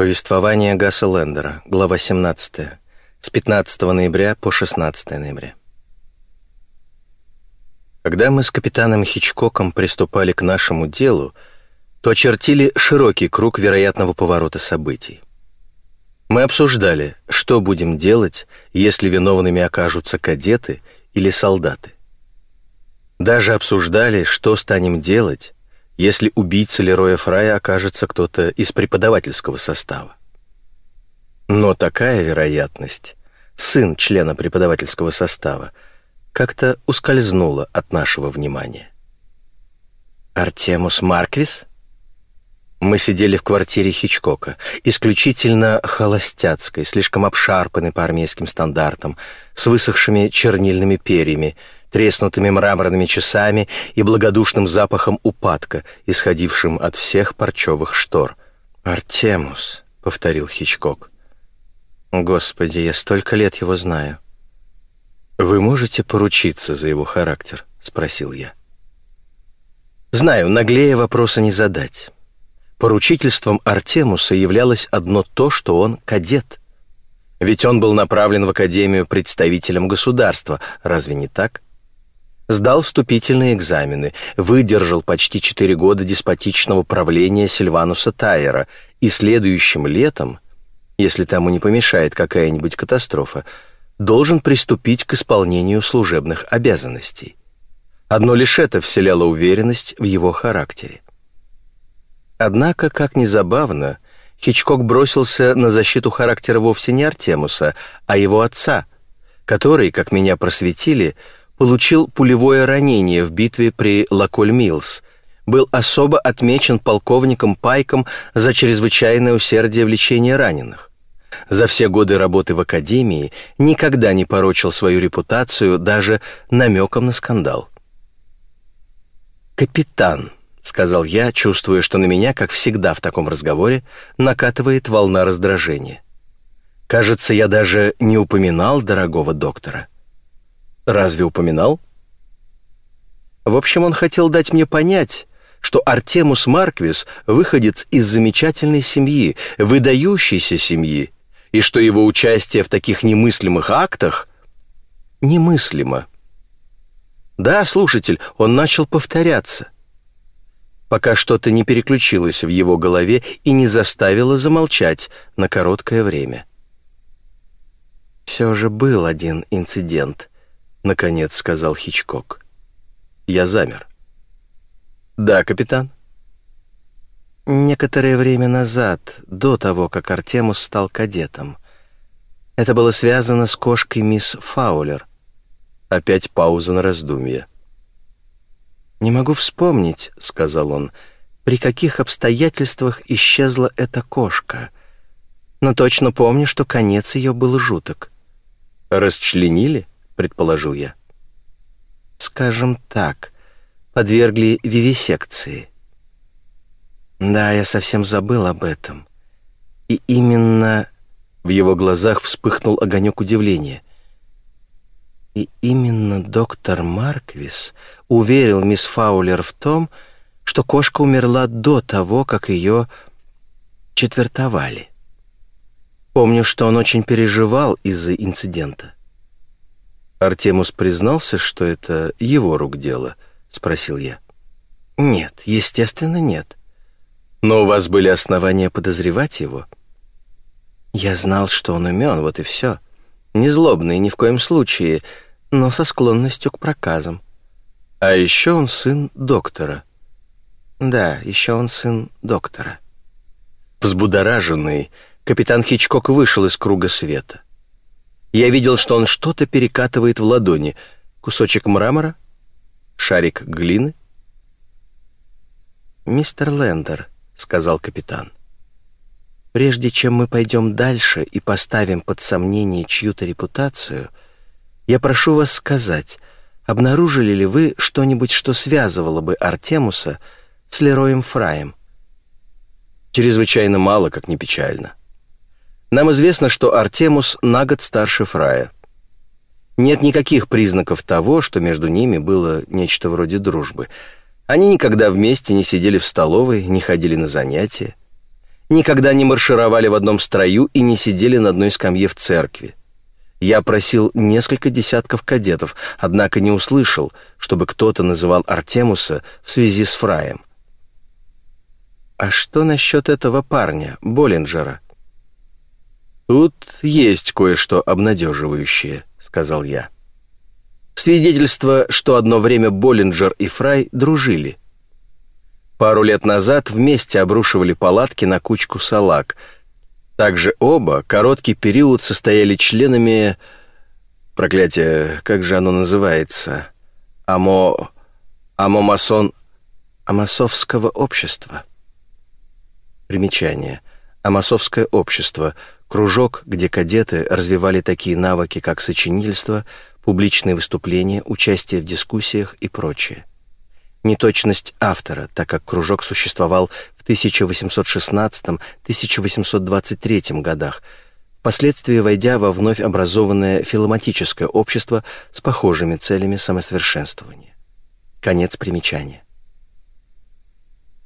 Повествование Гасса Лендера, глава 17, с 15 ноября по 16 ноября. Когда мы с капитаном Хичкоком приступали к нашему делу, то очертили широкий круг вероятного поворота событий. Мы обсуждали, что будем делать, если виновными окажутся кадеты или солдаты. Даже обсуждали, что станем делать, если убийца Лероя Фрая окажется кто-то из преподавательского состава. Но такая вероятность, сын члена преподавательского состава, как-то ускользнула от нашего внимания. «Артемус Марквис?» Мы сидели в квартире Хичкока, исключительно холостяцкой, слишком обшарпанной по армейским стандартам, с высохшими чернильными перьями, треснутыми мраморными часами и благодушным запахом упадка, исходившим от всех парчевых штор. «Артемус», — повторил Хичкок. «Господи, я столько лет его знаю». «Вы можете поручиться за его характер?» — спросил я. «Знаю, наглее вопроса не задать». Поручительством Артемуса являлось одно то, что он кадет. Ведь он был направлен в Академию представителем государства, разве не так? Сдал вступительные экзамены, выдержал почти четыре года деспотичного правления Сильвануса Тайера и следующим летом, если тому не помешает какая-нибудь катастрофа, должен приступить к исполнению служебных обязанностей. Одно лишь это вселяло уверенность в его характере. Однако, как ни забавно, Хичкок бросился на защиту характера вовсе не Артемуса, а его отца, который, как меня просветили, получил пулевое ранение в битве при Лаколь-Миллс, был особо отмечен полковником Пайком за чрезвычайное усердие в лечении раненых. За все годы работы в академии никогда не порочил свою репутацию даже намеком на скандал. «Капитан», — сказал я, чувствуя, что на меня, как всегда в таком разговоре, накатывает волна раздражения. Кажется, я даже не упоминал дорогого доктора. Разве упоминал? В общем, он хотел дать мне понять, что Артемус Марквис выходец из замечательной семьи, выдающейся семьи, и что его участие в таких немыслимых актах немыслимо. Да, слушатель, он начал повторяться — пока что-то не переключилось в его голове и не заставило замолчать на короткое время. «Все же был один инцидент», — наконец сказал Хичкок. Я замер. «Да, капитан?» Некоторое время назад, до того, как Артемус стал кадетом. Это было связано с кошкой мисс Фаулер. Опять пауза на раздумье. «Не могу вспомнить», — сказал он, — «при каких обстоятельствах исчезла эта кошка. Но точно помню, что конец ее был жуток». «Расчленили?» — предположил я. «Скажем так, подвергли вивисекции». «Да, я совсем забыл об этом. И именно...» В его глазах вспыхнул огонек удивления — и именно доктор Марквис уверил мисс Фаулер в том, что кошка умерла до того, как ее четвертовали. Помню, что он очень переживал из-за инцидента. Артемус признался, что это его рук дело, спросил я. Нет, естественно, нет. Но у вас были основания подозревать его? Я знал, что он умен, вот и все. — не злобный ни в коем случае, но со склонностью к проказам. А еще он сын доктора. Да, еще он сын доктора. Взбудораженный, капитан Хичкок вышел из круга света. Я видел, что он что-то перекатывает в ладони. Кусочек мрамора? Шарик глины? «Мистер Лендер», — сказал капитан, Прежде чем мы пойдем дальше и поставим под сомнение чью-то репутацию, я прошу вас сказать, обнаружили ли вы что-нибудь, что связывало бы Артемуса с Лероем Фраем? Чрезвычайно мало, как ни печально. Нам известно, что Артемус на год старше Фрая. Нет никаких признаков того, что между ними было нечто вроде дружбы. Они никогда вместе не сидели в столовой, не ходили на занятия. никогда не маршировали в одном строю и не сидели на одной скамье в церкви. Я просил несколько десятков кадетов, однако не услышал, чтобы кто-то называл Артемуса в связи с Фраем. «А что насчет этого парня, Боллинджера?» «Тут есть кое-что обнадеживающее», — сказал я. Свидетельство, что одно время Боллинджер и Фрай дружили. Пару лет назад вместе обрушивали палатки на кучку салак — также оба короткий период состояли членами... Проклятие, как же оно называется? Амо... Амомасон... Амасовского общества. Примечание. Амасовское общество — кружок, где кадеты развивали такие навыки, как сочинительство, публичные выступления, участие в дискуссиях и прочее неточность автора, так как кружок существовал в 1816-1823 годах, впоследствии войдя во вновь образованное филоматическое общество с похожими целями самосовершенствования. Конец примечания.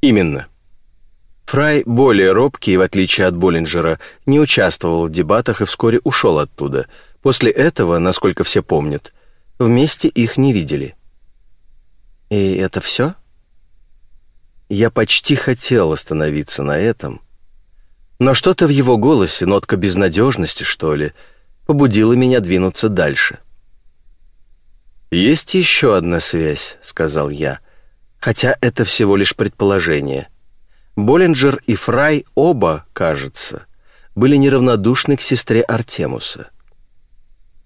Именно. Фрай, более робкий, в отличие от Боллинджера, не участвовал в дебатах и вскоре ушел оттуда. После этого, насколько все помнят, вместе их не видели – «И это все?» Я почти хотел остановиться на этом, но что-то в его голосе, нотка безнадежности, что ли, побудило меня двинуться дальше. «Есть еще одна связь», — сказал я, хотя это всего лишь предположение. Боллинджер и Фрай оба, кажется, были неравнодушны к сестре Артемуса.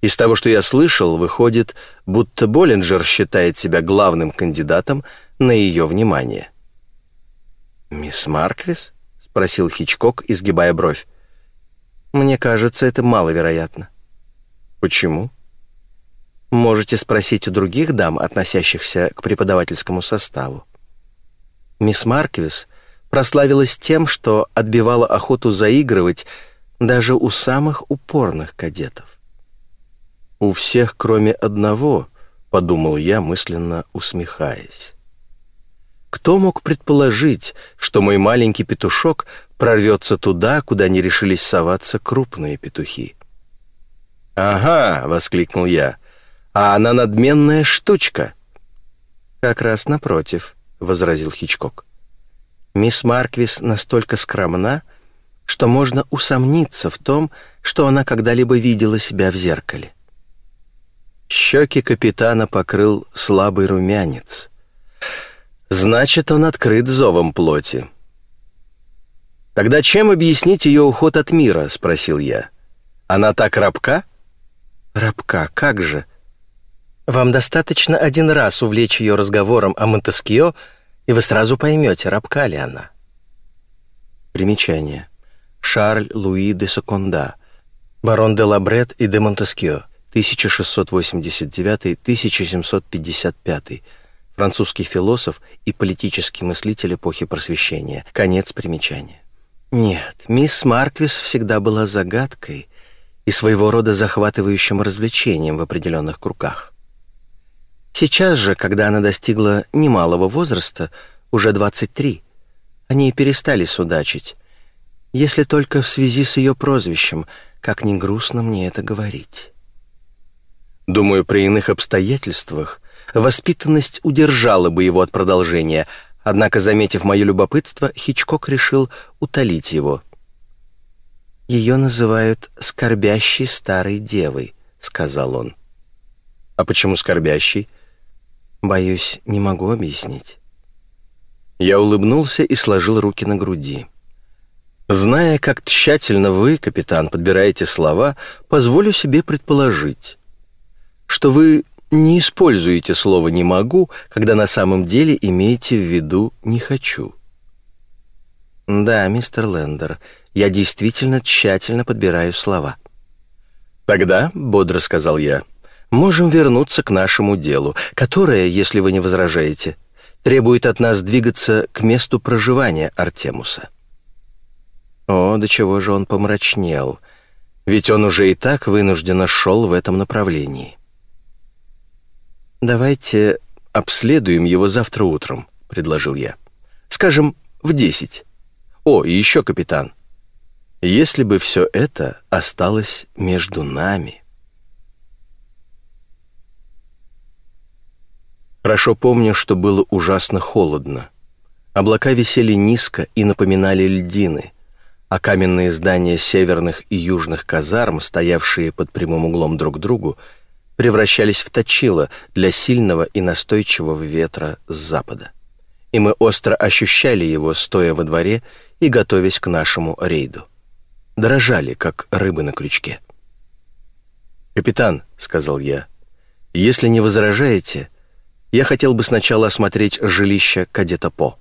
Из того, что я слышал, выходит, будто Боллинджер считает себя главным кандидатом на ее внимание. «Мисс Марквис?» — спросил Хичкок, изгибая бровь. «Мне кажется, это маловероятно». «Почему?» «Можете спросить у других дам, относящихся к преподавательскому составу». Мисс Марквис прославилась тем, что отбивала охоту заигрывать даже у самых упорных кадетов. «У всех, кроме одного», — подумал я, мысленно усмехаясь. Кто мог предположить, что мой маленький петушок прорвется туда, куда не решились соваться крупные петухи? «Ага!» — воскликнул я. «А она надменная штучка!» «Как раз напротив», — возразил Хичкок. «Мисс Марквис настолько скромна, что можно усомниться в том, что она когда-либо видела себя в зеркале. Щеки капитана покрыл слабый румянец. Значит, он открыт зовом плоти. «Тогда чем объяснить ее уход от мира?» — спросил я. «Она так рабка?» «Рабка, как же?» «Вам достаточно один раз увлечь ее разговором о Монтескио, и вы сразу поймете, рабка ли она». Примечание. Шарль Луи де Соконда, барон де Лабрет и де Монтескио, 1689-1755, французский философ и политический мыслитель эпохи Просвещения. Конец примечания. Нет, мисс Марквис всегда была загадкой и своего рода захватывающим развлечением в определенных кругах. Сейчас же, когда она достигла немалого возраста, уже 23, они перестали судачить, если только в связи с ее прозвищем, как ни грустно мне это говорить. Думаю, при иных обстоятельствах воспитанность удержала бы его от продолжения, однако, заметив мое любопытство, Хичкок решил утолить его. «Ее называют «скорбящей старой девой», — сказал он. «А почему скорбящей?» «Боюсь, не могу объяснить». Я улыбнулся и сложил руки на груди. «Зная, как тщательно вы, капитан, подбираете слова, позволю себе предположить что вы не используете слово «не могу», когда на самом деле имеете в виду «не хочу». Да, мистер Лендер, я действительно тщательно подбираю слова. Тогда, бодро сказал я, можем вернуться к нашему делу, которое, если вы не возражаете, требует от нас двигаться к месту проживания Артемуса. О, до чего же он помрачнел, ведь он уже и так вынужденно шел в этом направлении. «Давайте обследуем его завтра утром», — предложил я. «Скажем, в десять. О, и еще, капитан, если бы все это осталось между нами. Хорошо помню, что было ужасно холодно. Облака висели низко и напоминали льдины, а каменные здания северных и южных казарм, стоявшие под прямым углом друг к другу, превращались в точило для сильного и настойчивого ветра с запада. И мы остро ощущали его, стоя во дворе и готовясь к нашему рейду. Дрожали, как рыбы на крючке. «Капитан», — сказал я, — «если не возражаете, я хотел бы сначала осмотреть жилище кадета По».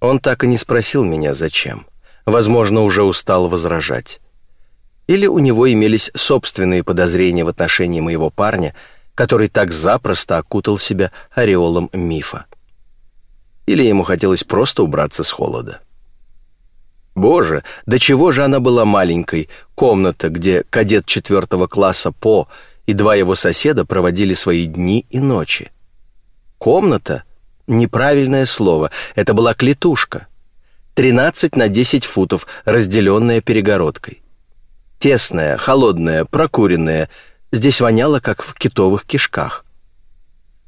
Он так и не спросил меня, зачем. Возможно, уже устал возражать. Или у него имелись собственные подозрения в отношении моего парня, который так запросто окутал себя ореолом мифа. Или ему хотелось просто убраться с холода. Боже, до чего же она была маленькой, комната, где кадет четвертого класса По и два его соседа проводили свои дни и ночи. Комната — Неправильное слово. Это была клетушка. 13 на 10 футов, разделенная перегородкой. Тесная, холодная, прокуренная. Здесь воняло, как в китовых кишках.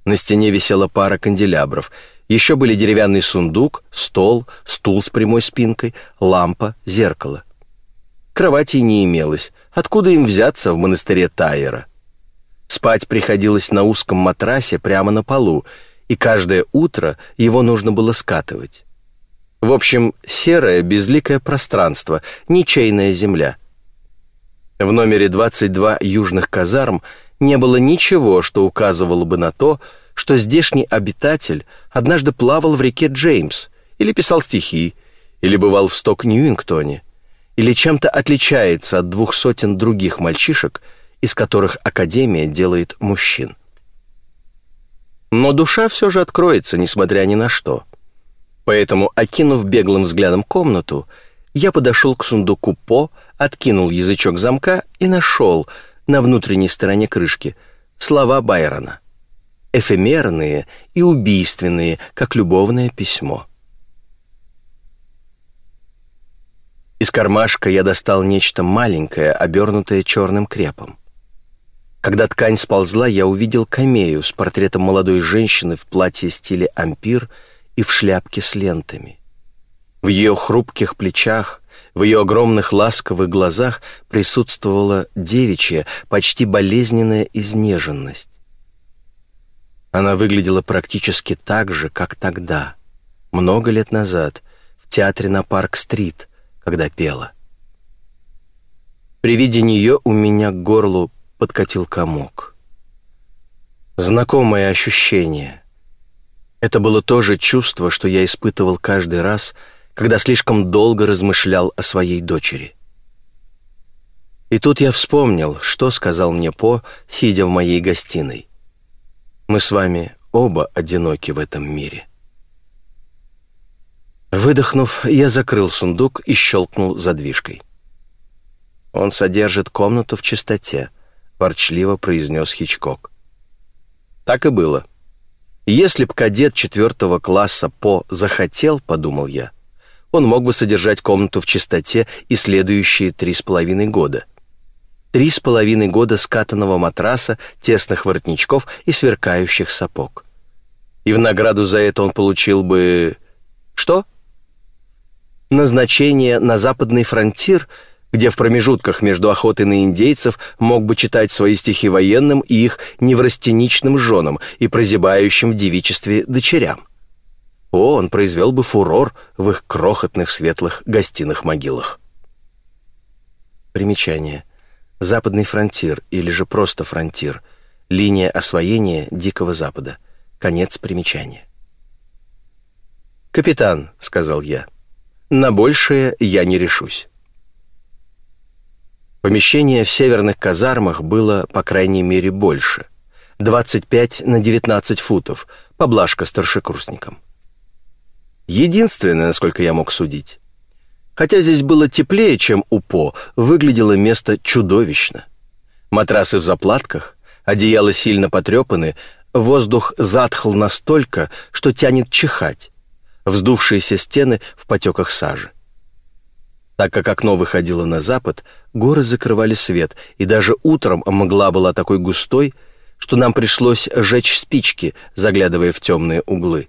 На стене висела пара канделябров. Еще были деревянный сундук, стол, стул с прямой спинкой, лампа, зеркало. Кровати не имелось. Откуда им взяться в монастыре Тайера? Спать приходилось на узком матрасе прямо на полу, и каждое утро его нужно было скатывать. В общем, серое безликое пространство, ничейная земля. В номере 22 южных казарм не было ничего, что указывало бы на то, что здешний обитатель однажды плавал в реке Джеймс, или писал стихи, или бывал в Сток-Ньюингтоне, или чем-то отличается от двух сотен других мальчишек, из которых Академия делает мужчин. Но душа все же откроется, несмотря ни на что. Поэтому, окинув беглым взглядом комнату, я подошел к сундуку По, откинул язычок замка и нашел на внутренней стороне крышки слова Байрона. Эфемерные и убийственные, как любовное письмо. Из кармашка я достал нечто маленькое, обернутое черным крепом. Когда ткань сползла, я увидел камею с портретом молодой женщины в платье стиле ампир и в шляпке с лентами. В ее хрупких плечах, в ее огромных ласковых глазах присутствовала девичья, почти болезненная изнеженность. Она выглядела практически так же, как тогда, много лет назад, в театре на Парк-стрит, когда пела. При виде нее у меня к горлу подкатил комок. Знакомое ощущение. Это было то же чувство, что я испытывал каждый раз, когда слишком долго размышлял о своей дочери. И тут я вспомнил, что сказал мне По, сидя в моей гостиной. Мы с вами оба одиноки в этом мире. Выдохнув, я закрыл сундук и щелкнул задвижкой. Он содержит комнату в чистоте, — ворчливо произнес Хичкок. Так и было. Если б кадет четвертого класса По захотел, подумал я, он мог бы содержать комнату в чистоте и следующие три с половиной года. Три с половиной года скатанного матраса, тесных воротничков и сверкающих сапог. И в награду за это он получил бы... Что? Назначение на западный фронтир — где в промежутках между охотой на индейцев мог бы читать свои стихи военным и их неврастеничным женам и прозябающим в девичестве дочерям. О, он произвел бы фурор в их крохотных светлых гостиных могилах. Примечание. Западный фронтир или же просто фронтир. Линия освоения Дикого Запада. Конец примечания. «Капитан», — сказал я, — «на большее я не решусь». Помещение в северных казармах было, по крайней мере, больше. 25 на 19 футов, поблажка старшекурсникам. Единственное, насколько я мог судить. Хотя здесь было теплее, чем у По, выглядело место чудовищно. Матрасы в заплатках, одеяла сильно потрепаны, воздух затхл настолько, что тянет чихать. вздувшиеся стены в потеках сажи. Так как окно выходило на запад, горы закрывали свет, и даже утром мгла была такой густой, что нам пришлось жечь спички, заглядывая в темные углы.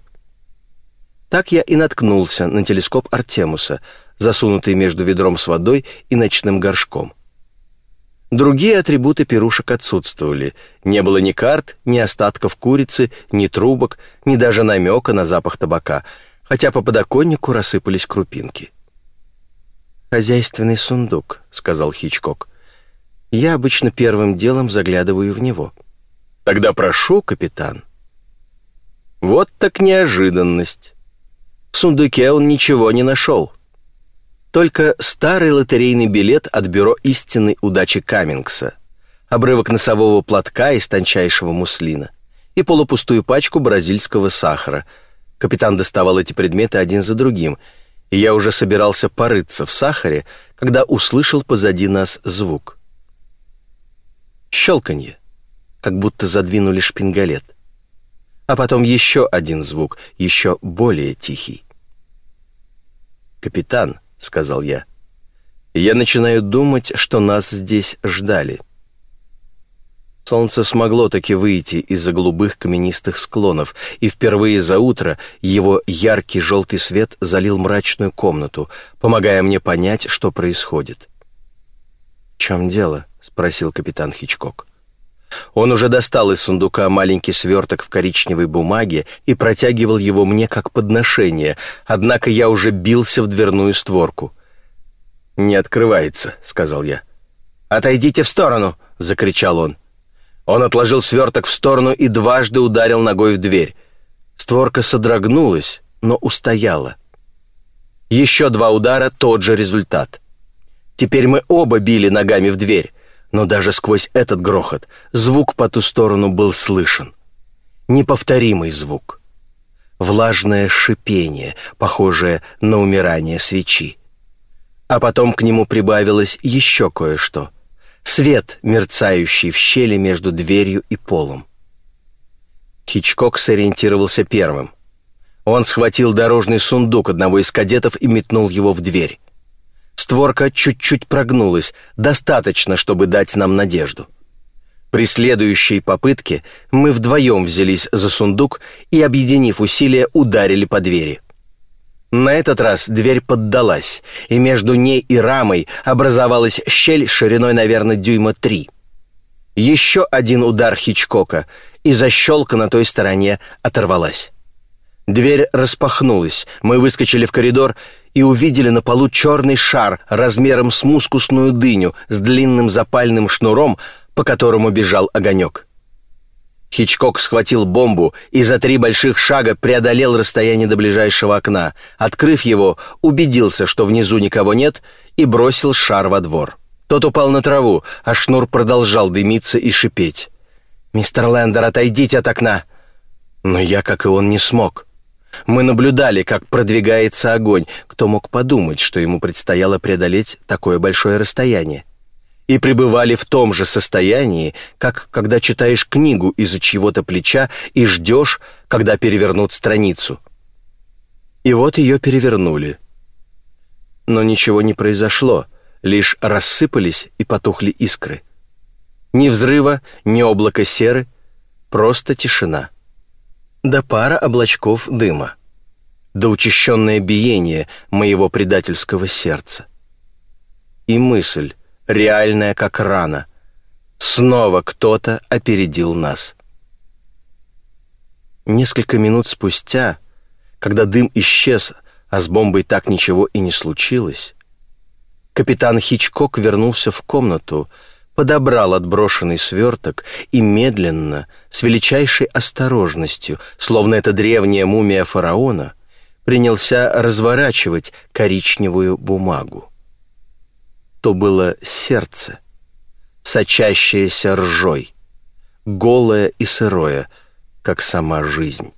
Так я и наткнулся на телескоп Артемуса, засунутый между ведром с водой и ночным горшком. Другие атрибуты пирушек отсутствовали. Не было ни карт, ни остатков курицы, ни трубок, ни даже намека на запах табака, хотя по подоконнику рассыпались крупинки. «Хозяйственный сундук», — сказал Хичкок. «Я обычно первым делом заглядываю в него». «Тогда прошу, капитан». Вот так неожиданность. В сундуке он ничего не нашел. Только старый лотерейный билет от бюро истинной удачи Каммингса, обрывок носового платка из тончайшего муслина и полупустую пачку бразильского сахара. Капитан доставал эти предметы один за другим, и я уже собирался порыться в сахаре, когда услышал позади нас звук. Щелканье, как будто задвинули шпингалет. А потом еще один звук, еще более тихий. «Капитан», — сказал я. «Я начинаю думать, что нас здесь ждали». Солнце смогло таки выйти из-за голубых каменистых склонов, и впервые за утро его яркий желтый свет залил мрачную комнату, помогая мне понять, что происходит. «В чем дело?» — спросил капитан Хичкок. Он уже достал из сундука маленький сверток в коричневой бумаге и протягивал его мне как подношение, однако я уже бился в дверную створку. «Не открывается», — сказал я. «Отойдите в сторону!» — закричал он. Он отложил сверток в сторону и дважды ударил ногой в дверь. Створка содрогнулась, но устояла. Еще два удара — тот же результат. Теперь мы оба били ногами в дверь но даже сквозь этот грохот звук по ту сторону был слышен. Неповторимый звук. Влажное шипение, похожее на умирание свечи. А потом к нему прибавилось еще кое-что. Свет, мерцающий в щели между дверью и полом. Хичкок сориентировался первым. Он схватил дорожный сундук одного из кадетов и метнул его в дверь. Створка чуть-чуть прогнулась, достаточно, чтобы дать нам надежду. При следующей попытке мы вдвоем взялись за сундук и, объединив усилия, ударили по двери. На этот раз дверь поддалась, и между ней и рамой образовалась щель шириной, наверное, дюйма три. Еще один удар Хичкока, и защелка на той стороне оторвалась. Дверь распахнулась, мы выскочили в коридор и увидели на полу черный шар размером с мускусную дыню с длинным запальным шнуром, по которому бежал огонек. Хичкок схватил бомбу и за три больших шага преодолел расстояние до ближайшего окна. Открыв его, убедился, что внизу никого нет, и бросил шар во двор. Тот упал на траву, а шнур продолжал дымиться и шипеть. «Мистер Лендер, отойдите от окна!» Но я, как и он, не смог. Мы наблюдали, как продвигается огонь. Кто мог подумать, что ему предстояло преодолеть такое большое расстояние? И пребывали в том же состоянии, как когда читаешь книгу из-за чьего-то плеча и ждешь, когда перевернут страницу. И вот ее перевернули. Но ничего не произошло, лишь рассыпались и потухли искры. Ни взрыва, ни облака серы, просто тишина до пара облачков дыма, до учащенное биение моего предательского сердца. И мысль, реальная как рана, снова кто-то опередил нас. Несколько минут спустя, когда дым исчез, а с бомбой так ничего и не случилось, капитан Хичкок вернулся в комнату, подобрал отброшенный сверток и медленно, с величайшей осторожностью, словно это древняя мумия фараона, принялся разворачивать коричневую бумагу. То было сердце, сочащееся ржой, голое и сырое, как сама жизнь.